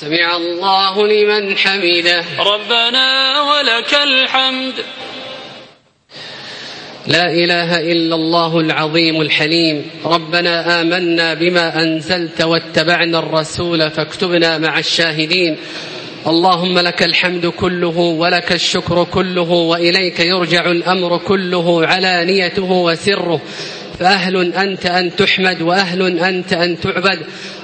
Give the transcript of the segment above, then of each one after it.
سمع الله لمن حمده. ربنا ولك الحمد. لا إله إلا الله العظيم الحليم. ربنا آمنا بما أنزلت واتبعنا الرسول فاكتبنا مع الشاهدين. اللهم لك الحمد كله ولك الشكر كله وإليك يرجع الأمر كله علانيته وسره. فأهل أنت أن تحمد وأهل أنت أن تعبد.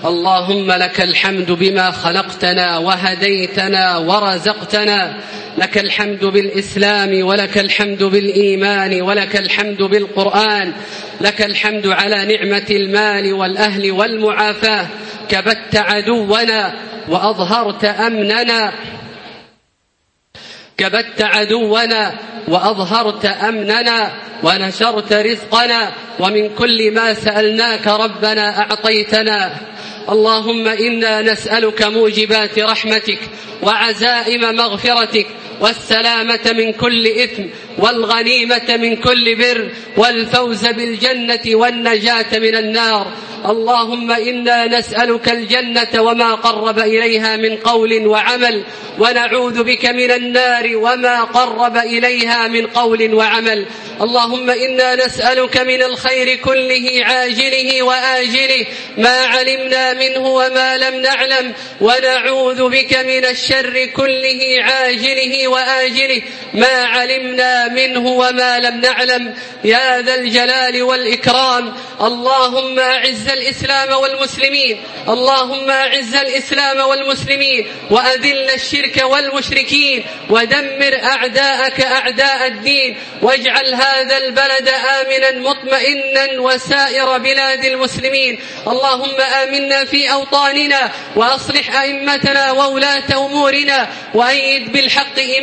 اللهم لك الحمد بما خلقتنا وهديتنا ورزقتنا. لك الحمد بالإسلام ولك الحمد بالإيمان ولك الحمد بالقرآن. لك الحمد على نعمة المال والأهل والمعافاة. كبت عدونا وأظهرت أمننا. كبت عدونا وأظهرت أمننا ونشرت رزقنا ومن كل ما سألناك ربنا أعطيتنا. اللهم إنا نسألك موجبات رحمتك وعزائم مغفرتك والسلامة من كل إثم والغنيمة من كل بر والفوز بالجنة والنجاة من النار. اللهم إنا نسألك الجنة وما قرب إليها من قول وعمل ونعوذ بك من النار وما قرب إليها من قول وعمل. اللهم إنا نسألك من الخير كله عاجله وآجله ما علمنا منه وما لم نعلم ونعوذ بك من الشر كله عاجله وآجله ما علمنا منه وما لم نعلم. يا ذا الجلال والإكرام. اللهم أعز الإسلام والمسلمين. اللهم أعز الإسلام والمسلمين. وأذل الشرك والمشركين. ودمر أعداءك أعداء الدين. واجعل هذا البلد آمنا مطمئنا وسائر بلاد المسلمين. اللهم آمنا في أوطاننا. وأصلح أئمتنا وولاة أمورنا. وأيد بالحق إمامنا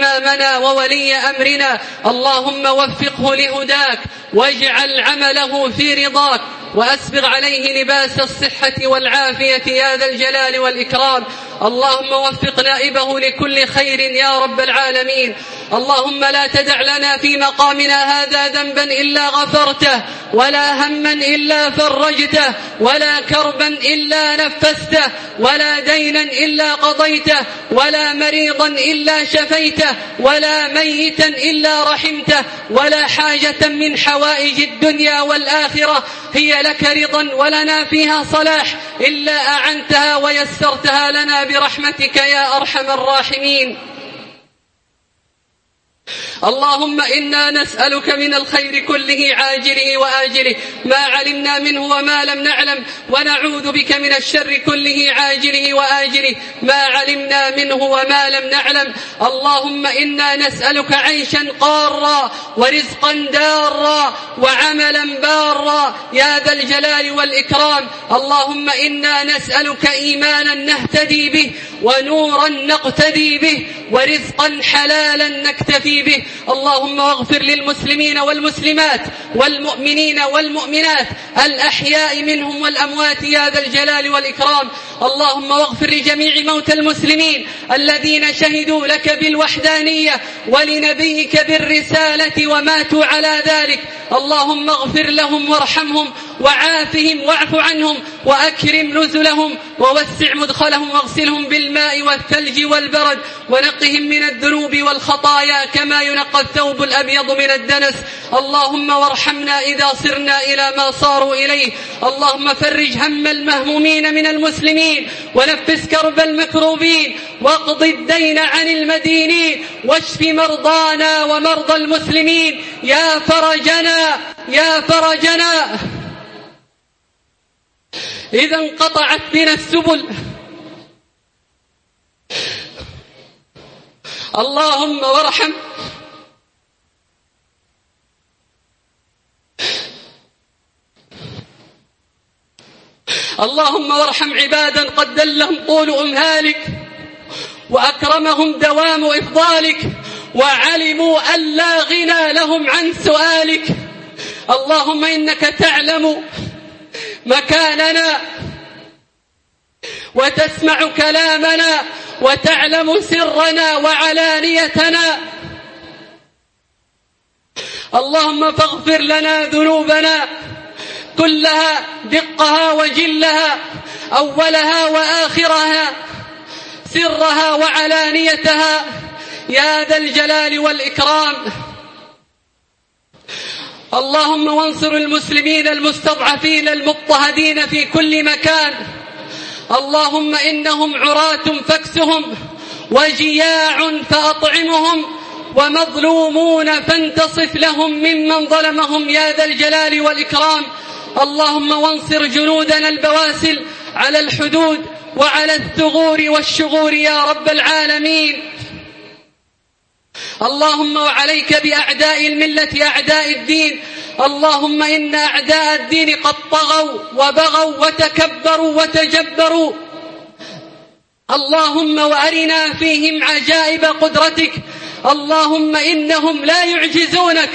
وولي أمرنا. اللهم وفقه لهداك واجعل عمله في رضاك. وأسبغ عليه لباس الصحة والعافية يا ذا الجلال والإكرام. اللهم وفق نائبه لكل خير يا رب العالمين. اللهم لا تدع لنا في مقامنا هذا ذنبا إلا غفرته ولا هما إلا فرجته ولا كربا إلا نفسته ولا دينا إلا قضيته ولا مريضا إلا شفيته ولا ميتا إلا رحمته ولا حاجة من حوائج الدنيا والآخرة. هي لك رضا ولنا فيها صلاح إلا أعنتها ويسرتها لنا برحمتك يا أرحم الراحمين. اللهم إنا نسألك من الخير كله عاجله وآجله. ما علمنا منه وما لم نعلم ونعوذ بك من الشر كله عاجله وآجله. ما علمنا منه وما لم نعلم. اللهم إنا نسألك عيشا قارا ورزقا دارا وعملا بارا. يا ذا الجلال والإكرام. اللهم إنا نسألك إيمانا نهتدي به ونورا نقتدي به ورزقا حلالا نكتفي به. اللهم اغفر للمسلمين والمسلمات والمؤمنين والمؤمنات الأحياء منهم والأموات يا ذا الجلال والإكرام. اللهم اغفر لجميع موتى المسلمين الذين شهدوا لك بالوحدانية ولنبيك بالرسالة وماتوا على ذلك. اللهم اغفر لهم وارحمهم وعافهم واعف عنهم وأكرم نزلهم ووسع مدخلهم واغسلهم بالماء والثلج والبرد ونقهم من الذنوب والخطايا كما ينقى الثوب الأبيض من الدنس. اللهم وارحمنا إذا صرنا إلى ما صاروا إليه. اللهم فرج هم المهمومين من المسلمين ونفس كرب المكروبين. واقض الدين عن المدينين واشف مرضانا ومرضى المسلمين. يا فرجنا يا فرجنا. إذا انقطعت بنا السبل. اللهم وارحم. اللهم وارحم عبادا قد دلهم طول أمهالك وأكرمهم دوام إفضالك وعلموا أن لا غنى لهم عن سؤالك. اللهم إنك تعلم مكاننا وتسمع كلامنا وتعلم سرنا وعلانيتنا. اللهم فاغفر لنا ذنوبنا كلها دقها وجلها أولها وآخرها. سرها وعلانيتها. يا ذا الجلال والإكرام. اللهم وانصر المسلمين المستضعفين المضطهدين في كل مكان. اللهم إنهم عراة فاكسهم وجياع فأطعمهم ومظلومون فانتصف لهم ممن ظلمهم. يا ذا الجلال والإكرام. اللهم وانصر جنودنا البواسل على الحدود وعلى الثغور والشغور يا رب العالمين. اللهم وعليك بأعداء الملة أعداء الدين. اللهم إن أعداء الدين قد طغوا وبغوا وتكبروا وتجبروا. اللهم وأرنا فيهم عجائب قدرتك. اللهم إنهم لا يعجزونك.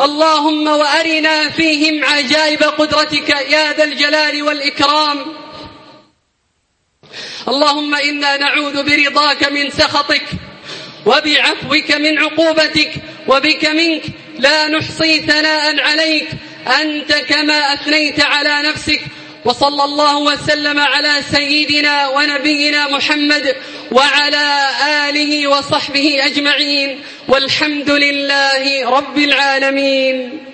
اللهم وأرنا فيهم عجائب قدرتك يا ذا الجلال والإكرام. اللهم إنا نعوذ برضاك من سخطك وبعفوك من عقوبتك وبك منك. لا نحصي ثناء عليك. أنت كما أثنيت على نفسك. وصلى الله وسلم على سيدنا ونبينا محمد وعلى آله وصحبه أجمعين. والحمد لله رب العالمين.